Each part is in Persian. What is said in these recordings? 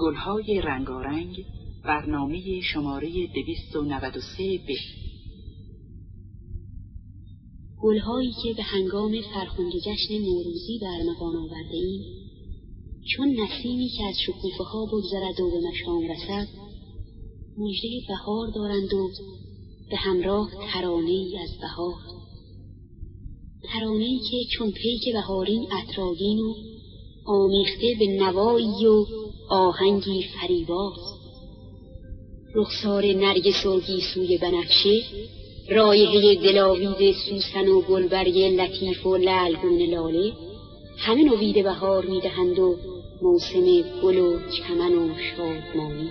گلهای رنگارنگ برنامه شماره 293 به. گلهایی که به هنگام فرخنده جشن نوروزی برمغان آورده ایم چون نسیمی که از شکوفه ها بگذرد و به مشام رسد مژده بهار دارند و به همراه ترانه ای از بهار. ترانه ای که چون پیک بهارین اطراگین و آمیخته به نوایی و آهنگی فریباز. رخسار نرگس و گیسوی بنفشه رایحه دلاوید سوسن و گلبرگ لطیف و لعلگون لاله همه نوید بهار می‌دهند و موسم گل و چمن و شادمانی.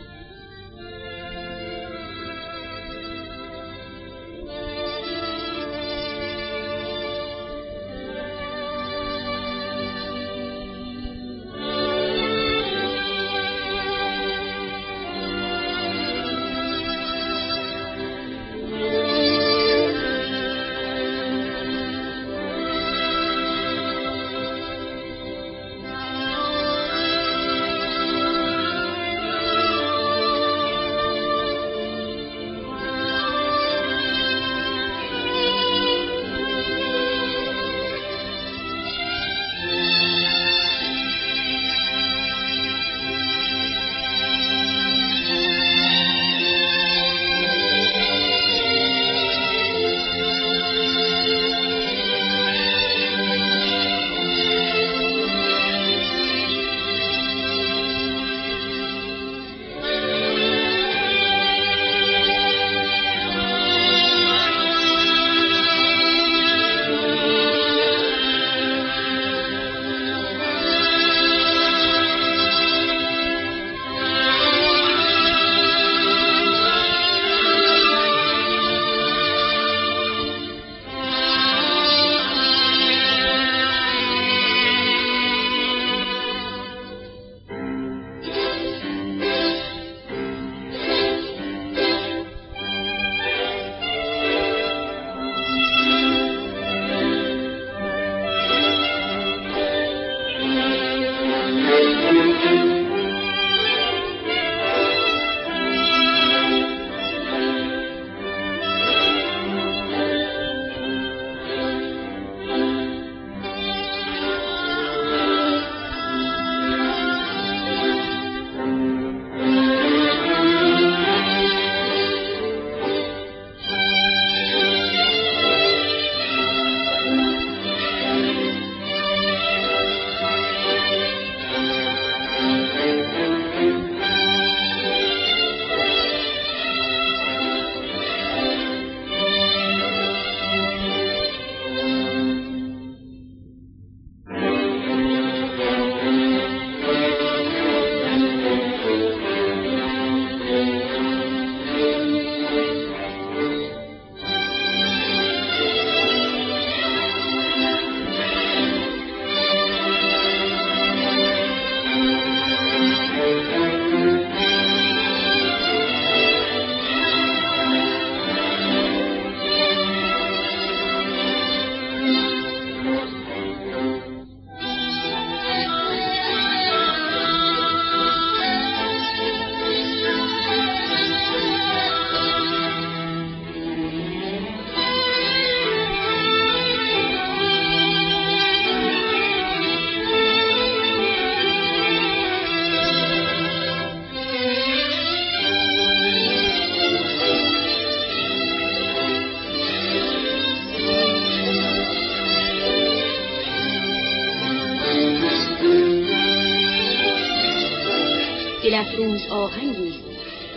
آهنگی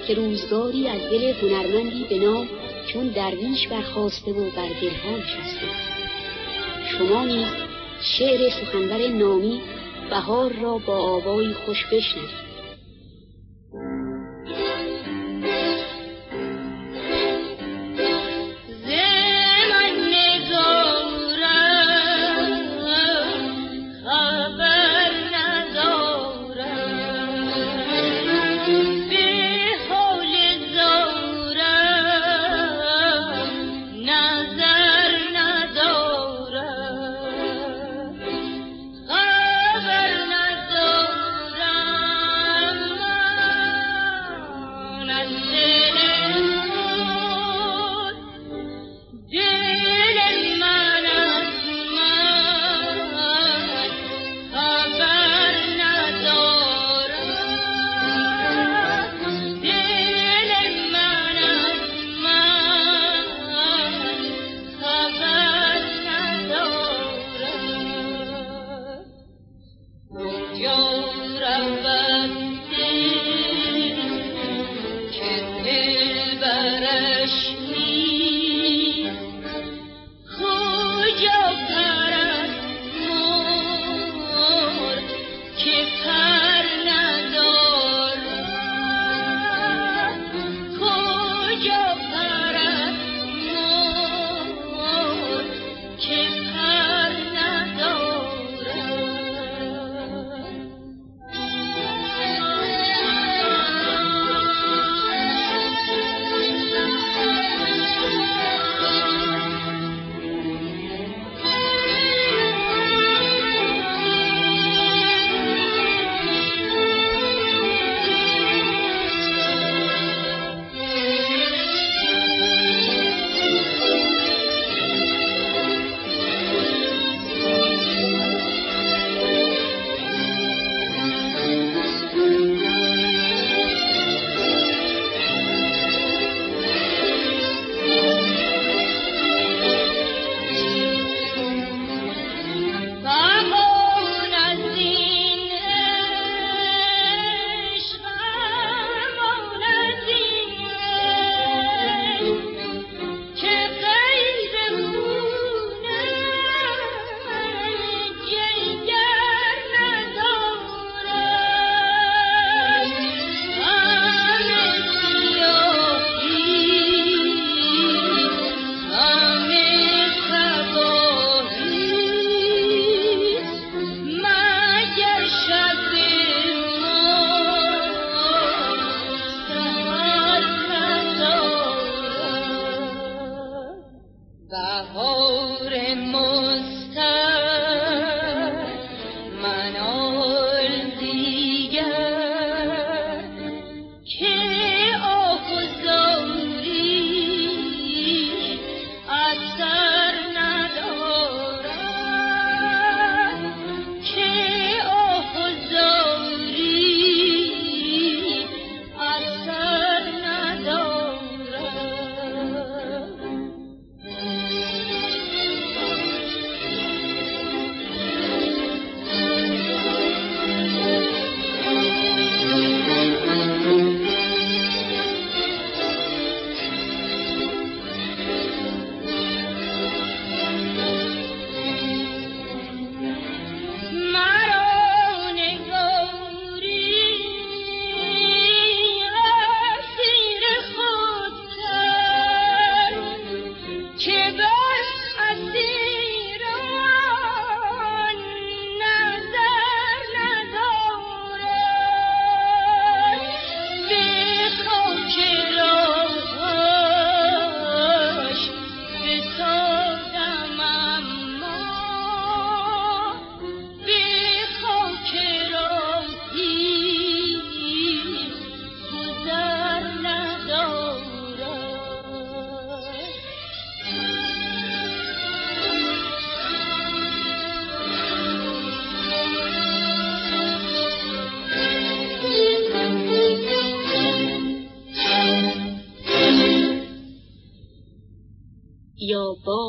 که روزگاری از دل هنرمندی به نام چون درویش برخواسته و بر دلها نشسته شما نیز شعر سخنور نامی بهار را با آوایی خوش بشنوید.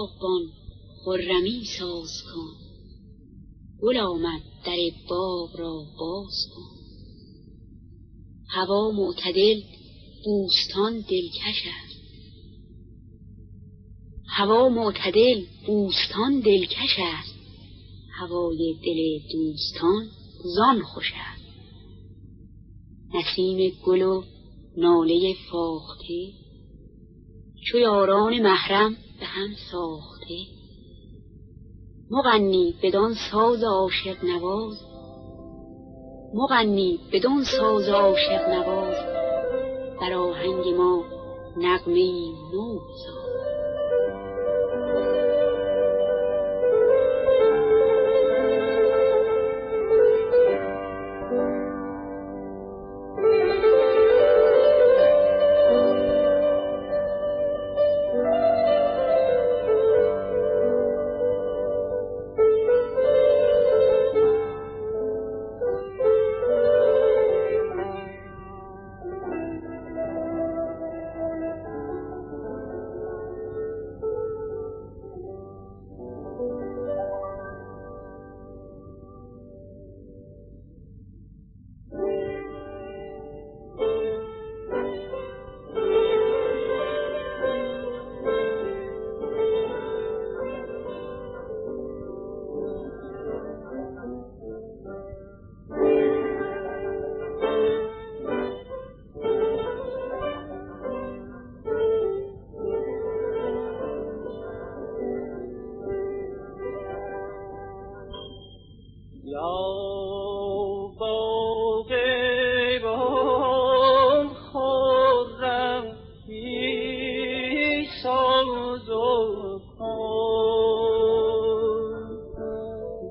باغبان خرمی ساز کن. گل آمد در باغ را باز کن. هوا معتدل بوستان دلکش است. هوا معتدل بوستان دلکش است. هوای دل دوستان زان خوش است. نسیم گل و ناله فاخته. چو یاران محرم به هم ساخته. مغنی بدان ساز عاشق نواز. مغنی بدان ساز عاشق نواز. بر آهنگ ما نغمه نو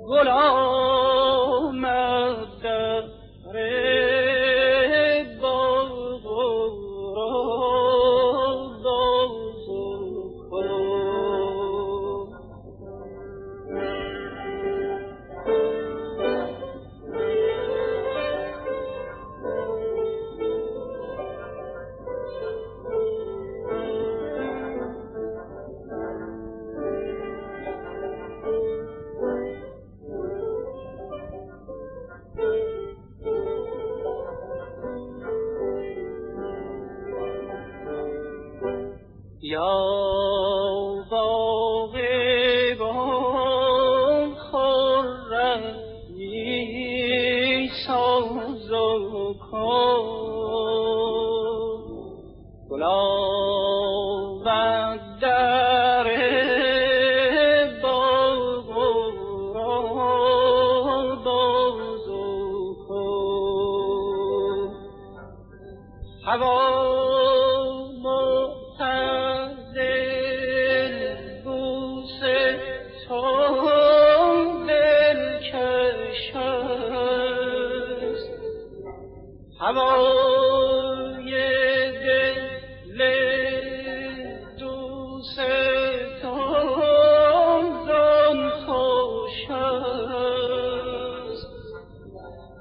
گل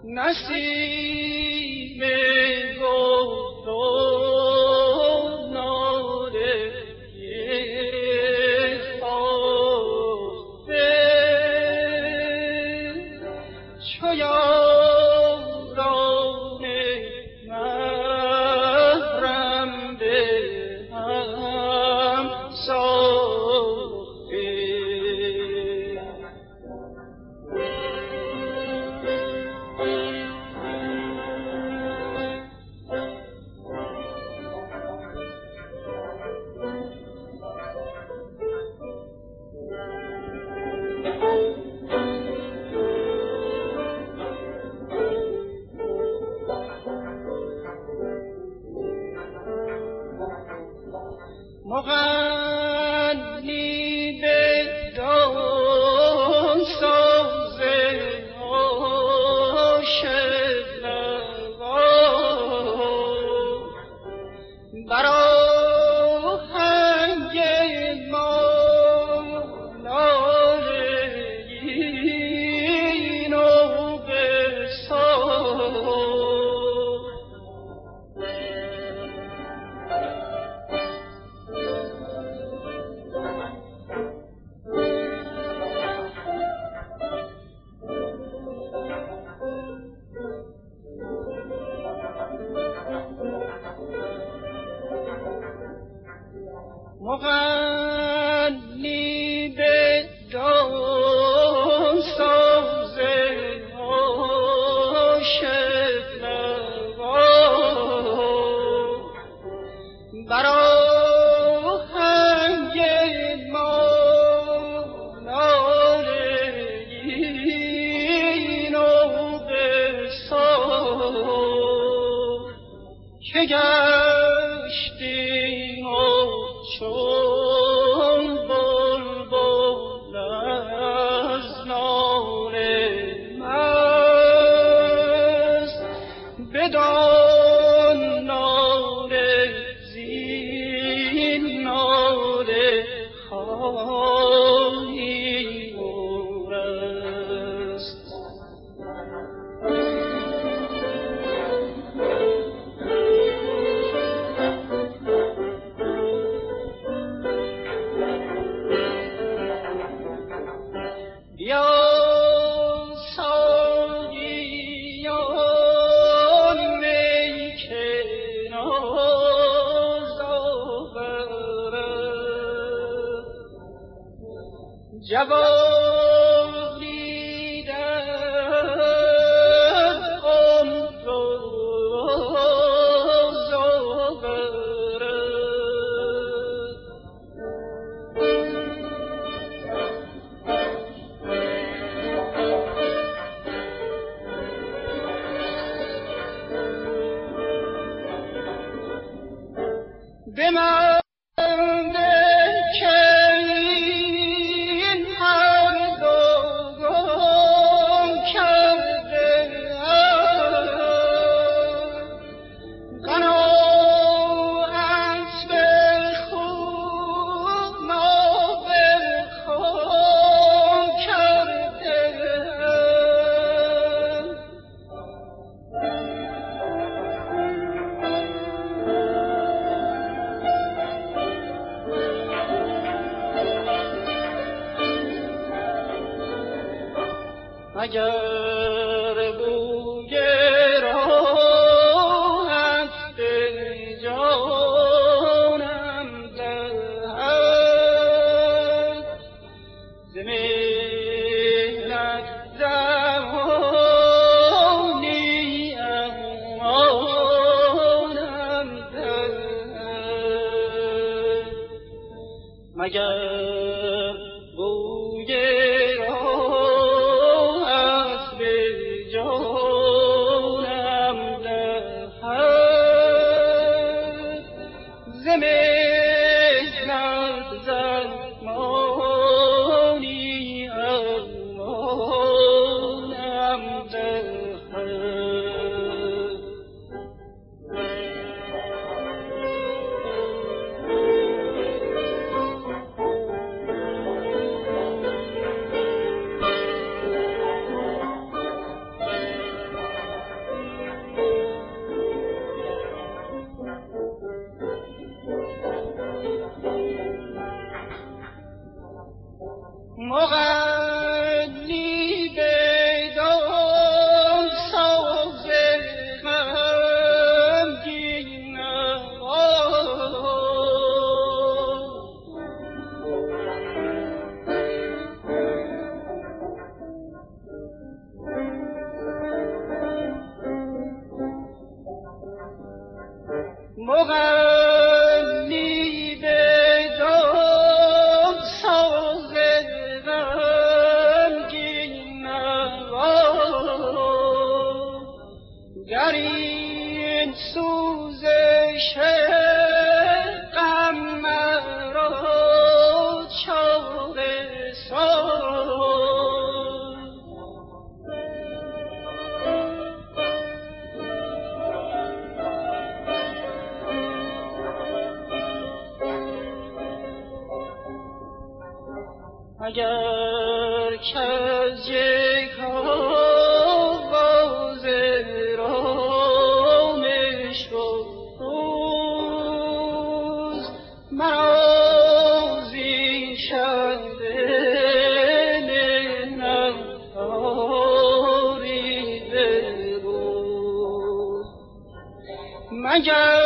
نسيم مغامر وعني خواهی. مگر بود. 我看 مرا زیشنده نفتاری بود مگر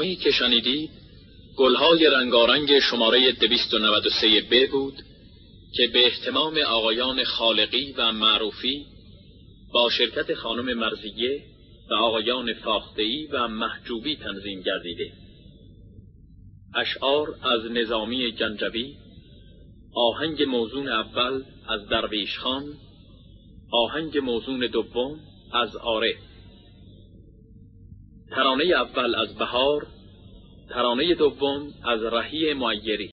برنامه که شنیدید گلهای رنگارنگ شماره 293 ب بود که به احتمام آقایان خالقی و معروفی با شرکت خانم مرزیه و آقایان فاختهی و محجوبی تنظیم گردیده. اشعار از نظامی جنجبی آهنگ موزون اول از درویش خان آهنگ موزون دوم از آره. ترانه اول از بهار ترانه دوم از رهی معیری